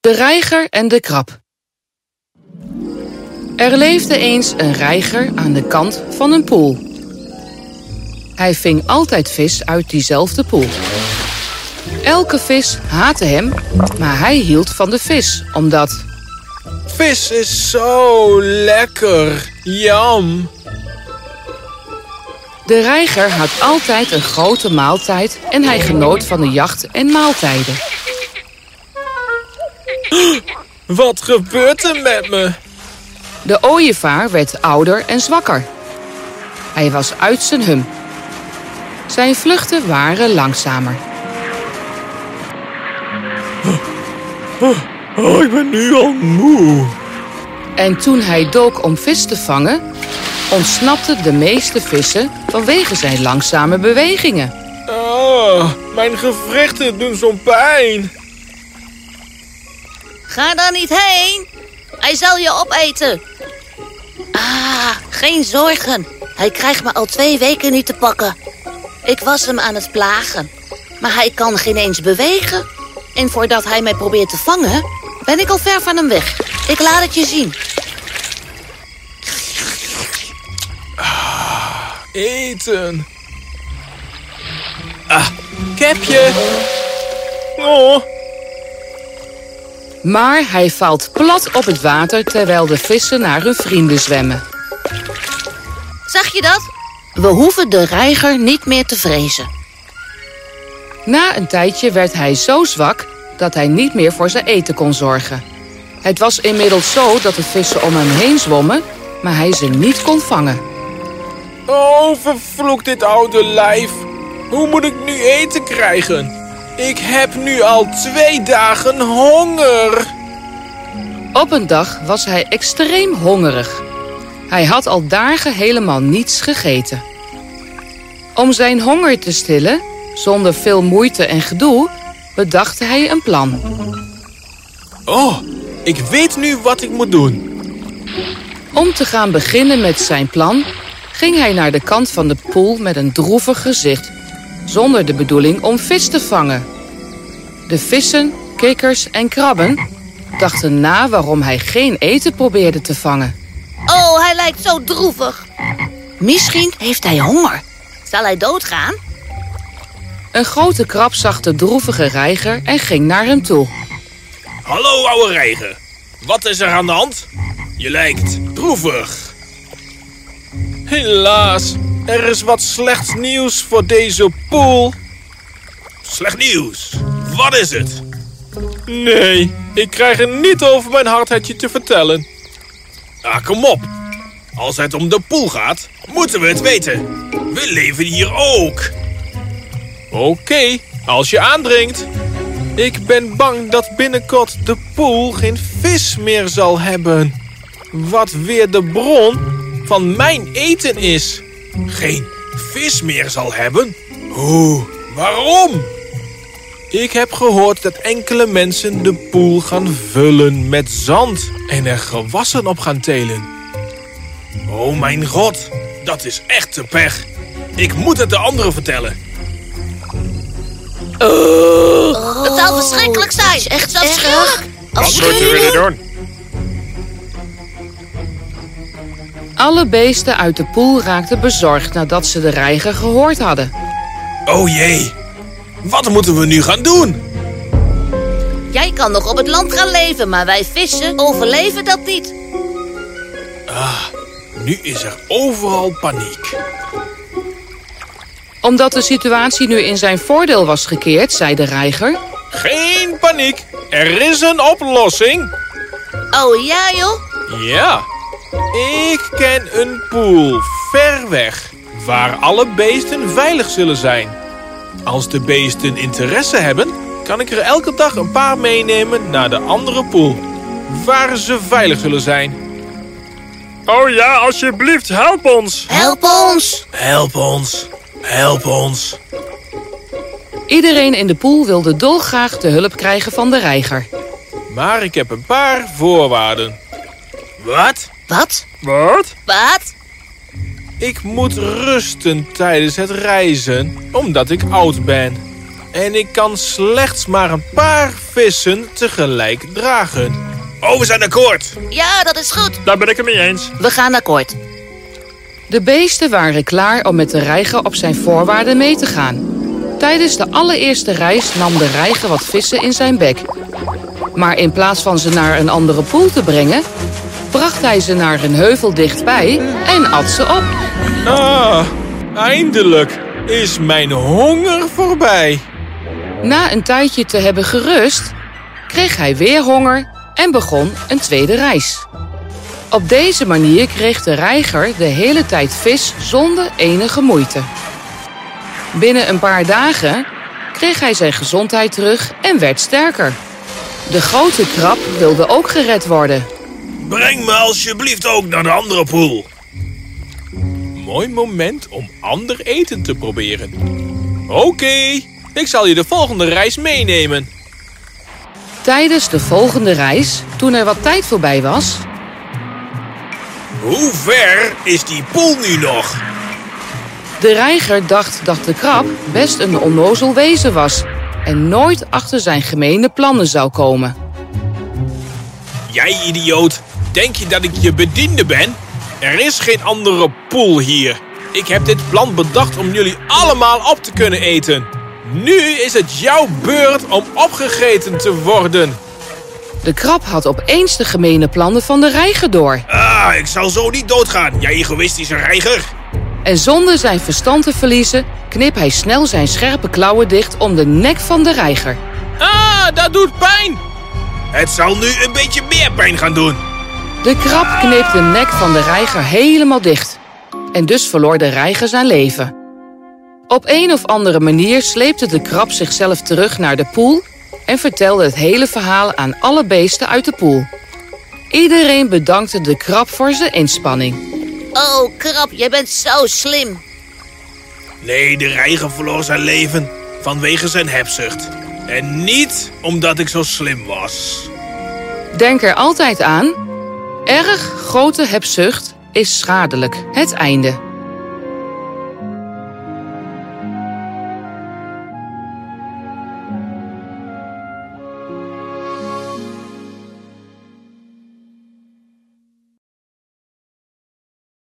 De reiger en de krab. Er leefde eens een reiger aan de kant van een poel. Hij ving altijd vis uit diezelfde poel. Elke vis haatte hem, maar hij hield van de vis, omdat... Vis is zo lekker. Jam. De reiger had altijd een grote maaltijd en hij genoot van de jacht en maaltijden. Wat gebeurt er met me? De ooievaar werd ouder en zwakker. Hij was uit zijn hum. Zijn vluchten waren langzamer. Oh, ik ben nu al moe. En toen hij dook om vis te vangen, ontsnapten de meeste vissen vanwege zijn langzame bewegingen. Oh, mijn gewrichten doen zo'n pijn. Ga daar niet heen. Hij zal je opeten. Ah, geen zorgen. Hij krijgt me al twee weken niet te pakken. Ik was hem aan het plagen. Maar hij kan geen eens bewegen. En voordat hij mij probeert te vangen, ben ik al ver van hem weg. Ik laat het je zien. Eten. Ah, kepje. Oh, Maar hij valt plat op het water terwijl de vissen naar hun vrienden zwemmen. Zag je dat? We hoeven de reiger niet meer te vrezen. Na een tijdje werd hij zo zwak dat hij niet meer voor zijn eten kon zorgen. Het was inmiddels zo dat de vissen om hem heen zwommen, maar hij ze niet kon vangen. Oh, vervloekt dit oude lijf. Hoe moet ik nu eten krijgen? Ik heb nu al twee dagen honger. Op een dag was hij extreem hongerig. Hij had al dagen helemaal niets gegeten. Om zijn honger te stillen, zonder veel moeite en gedoe, bedacht hij een plan. Oh, ik weet nu wat ik moet doen. Om te gaan beginnen met zijn plan, ging hij naar de kant van de poel met een droevig gezicht, zonder de bedoeling om vis te vangen. De vissen, kikkers en krabben dachten na waarom hij geen eten probeerde te vangen. Oh, hij lijkt zo droevig. Misschien heeft hij honger. Zal hij doodgaan? Een grote krab zag de droevige reiger en ging naar hem toe. Hallo, ouwe reiger. Wat is er aan de hand? Je lijkt droevig. Helaas, er is wat slecht nieuws voor deze pool. Slecht nieuws? Wat is het? Nee, ik krijg er niet over mijn hardheidje te vertellen. Ah, kom op. Als het om de pool gaat, moeten we het weten. We leven hier ook. Oké, als je aandringt. Ik ben bang dat binnenkort de poel geen vis meer zal hebben. Wat weer de bron van mijn eten is. Geen vis meer zal hebben? Hoe? Waarom? Ik heb gehoord dat enkele mensen de poel gaan vullen met zand en er gewassen op gaan telen. Oh mijn god, dat is echt te pech. Ik moet het de anderen vertellen. Het zal verschrikkelijk zijn. is echt het zal erg. schrikkelijk. Wat moeten we nu doen? Alle beesten uit de poel raakten bezorgd nadat ze de reiger gehoord hadden. Oh jee, wat moeten we nu gaan doen? Jij kan nog op het land gaan leven, maar wij vissen overleven dat niet. Nu is er overal paniek. Omdat de situatie nu in zijn voordeel was gekeerd, zei de reiger... Geen paniek, er is een oplossing. Oh ja, joh. Ja, ik ken een poel ver weg waar alle beesten veilig zullen zijn. Als de beesten interesse hebben, kan ik er elke dag een paar meenemen naar de andere poel. Waar ze veilig zullen zijn. Oh ja, alsjeblieft, help ons. Help ons. Help ons, help ons. Iedereen in de poel wilde dolgraag de hulp krijgen van de reiger. Maar ik heb een paar voorwaarden. Wat? Wat? Wat? Wat? Ik moet rusten tijdens het reizen, omdat ik oud ben. En ik kan slechts maar een paar vissen tegelijk dragen. Oh, we zijn akkoord. Ja, dat is goed. Daar ben ik het mee eens. We gaan akkoord. De beesten waren klaar om met de reiger op zijn voorwaarden mee te gaan. Tijdens de allereerste reis nam de reiger wat vissen in zijn bek. Maar in plaats van ze naar een andere poel te brengen, bracht hij ze naar een heuvel dichtbij en at ze op. Ah, eindelijk is mijn honger voorbij. Na een tijdje te hebben gerust, kreeg hij weer honger en begon een tweede reis. Op deze manier kreeg de reiger de hele tijd vis zonder enige moeite. Binnen een paar dagen kreeg hij zijn gezondheid terug en werd sterker. De grote krab wilde ook gered worden. Breng me alsjeblieft ook naar de andere poel. Mooi moment om ander eten te proberen. Oké, ik zal je de volgende reis meenemen. Tijdens de volgende reis, toen er wat tijd voorbij was, Hoe ver is die poel nu nog? de reiger dacht dat de krab best een onnozel wezen was en nooit achter zijn gemene plannen zou komen. Jij idioot, denk je dat ik je bediende ben? Er is geen andere poel hier. Ik heb dit plan bedacht om jullie allemaal op te kunnen eten. Nu is het jouw beurt om opgegeten te worden. De krab had opeens de gemene plannen van de reiger door. Ah, ik zal zo niet doodgaan, jij egoïstische reiger. En zonder zijn verstand te verliezen, knip hij snel zijn scherpe klauwen dicht om de nek van de reiger. Ah, dat doet pijn. Het zal nu een beetje meer pijn gaan doen. De krab kneep de nek van de reiger helemaal dicht. En dus verloor de reiger zijn leven. Op een of andere manier sleepte de krab zichzelf terug naar de poel en vertelde het hele verhaal aan alle beesten uit de poel. Iedereen bedankte de krab voor zijn inspanning. Oh, krab, jij bent zo slim. Nee, de reiger verloor zijn leven vanwege zijn hebzucht. En niet omdat ik zo slim was. Denk er altijd aan: erg grote hebzucht is schadelijk. Het einde.